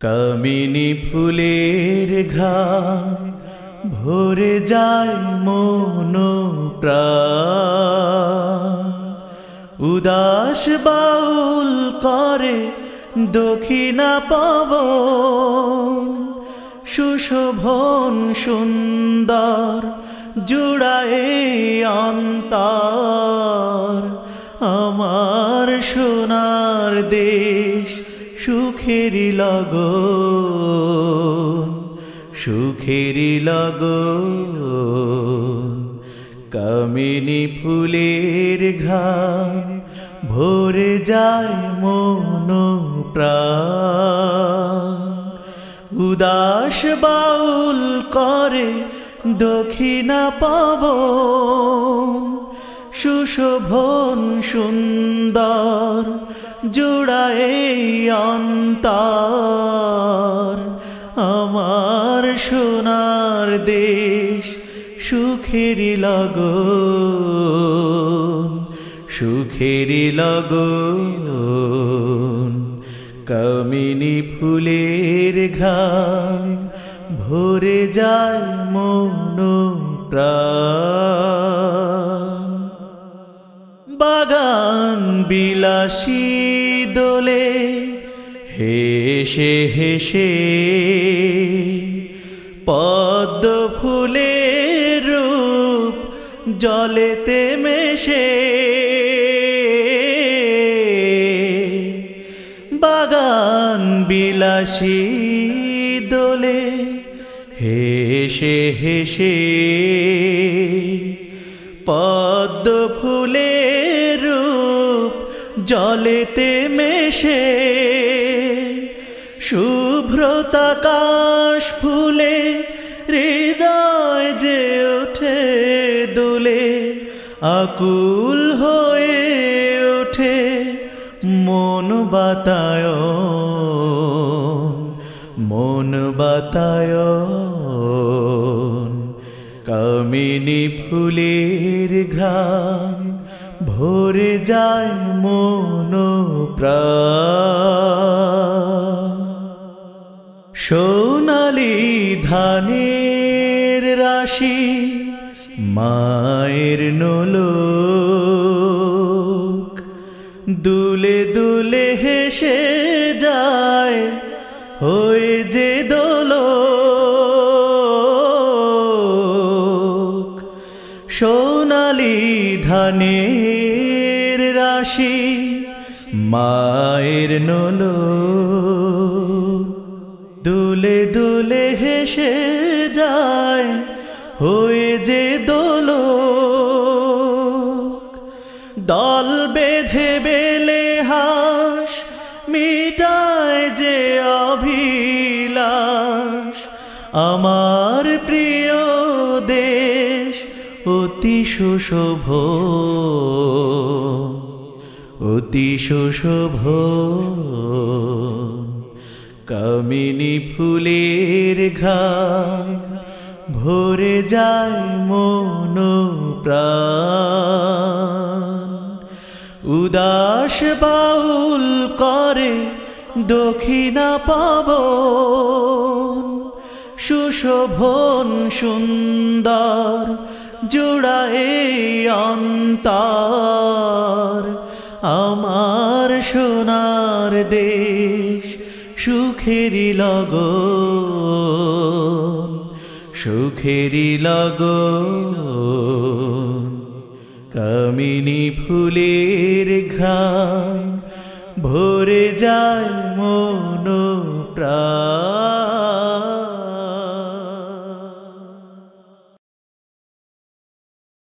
কামিনী ফুলের ঘ্রাণ ভরে যায় মন উদাস বাউল করে দক্ষিণা পাব সুশোভন সুন্দর জুড়ায় অন্তর। আমার সোনার দেশ সুখেরি লগন সুখেরি লগন। কামিনী ফুলের ঘ্রাণ ভরে যায় মন উদাস বাউল করে দক্ষিণা পাব সুশোভন সুন্দর জোড়ায় অন্তর। আমার সোনার দেশ সুখেরি লগন সুখেরি লগন। কামিনী ফুলের ঘ্রাণ ভরে যায় মন প্রাণ বাগান বিলাসী দোলে, হেসে হেসে পদ্ম ফুলের রূপ জলেতে মেশে। বাগান বিলাসী দোলে, হেসে হেসে পদ্ম রূপ জলেতে মেশে শুভ্রতাকাশ ফুলে, হৃদয় যে ওঠে দুলে, আকুল হয়ে ওঠে মন বাতায় মন বাতায় কামিনী ফুলের ঘ্রাণ ভরে যায় মন সোনালি ধানের রাশি মায়ের নোলক। দুলে দুলে হেসে যায় হয়ে যে সোনালি ধানের রাশি, মায়ের নোলক দুলে দুলে হেসে যায়, হয়ে যে দোলক। দল বেঁধে বেলে হাস, মিটায় যে অভিলাষ। আমার প্রিয় দেশ অতি সুশোভ। অতি সুশোভ। কামিনী ফুলের ঘ্রাণ ভরে যায় মন উদাস বাউল করে দক্ষিণা পাব। সুশোভন সুন্দর জোড়ায় অন্তর। আমার সোনার দেশ সুখেরি লগন সুখেরি লগন। কামিনী ফুলের ঘ্রাণ ভরে যায় মন প্রাণ